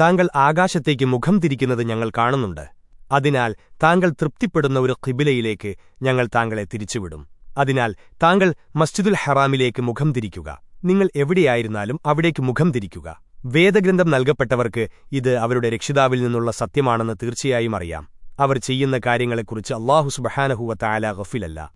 താങ്കൾ ആകാശത്തേക്ക് മുഖം തിരിക്കുന്നത് ഞങ്ങൾ കാണുന്നുണ്ട്. അതിനാൽ താങ്കൾ തൃപ്തിപ്പെടുന്ന ഒരു ഖിബിലയിലേക്ക് ഞങ്ങൾ താങ്കളെ തിരിച്ചുവിടും. അതിനാൽ താങ്കൾ മസ്ജിദുൽ ഹറാമിലേക്ക് മുഖം തിരിക്കുക. നിങ്ങൾ എവിടെയായിരുന്നാലും അവിടേക്ക് മുഖം തിരിക്കുക. വേദഗ്രന്ഥം നൽകപ്പെട്ടവർക്ക് ഇത് അവരുടെ രക്ഷിതാവിൽ നിന്നുള്ള സത്യമാണെന്ന് തീർച്ചയായും അറിയാം. അവർ ചെയ്യുന്ന കാര്യങ്ങളെക്കുറിച്ച് അള്ളാഹു സുബഹാനഹുവ തായാല ഗഫിലല്ല.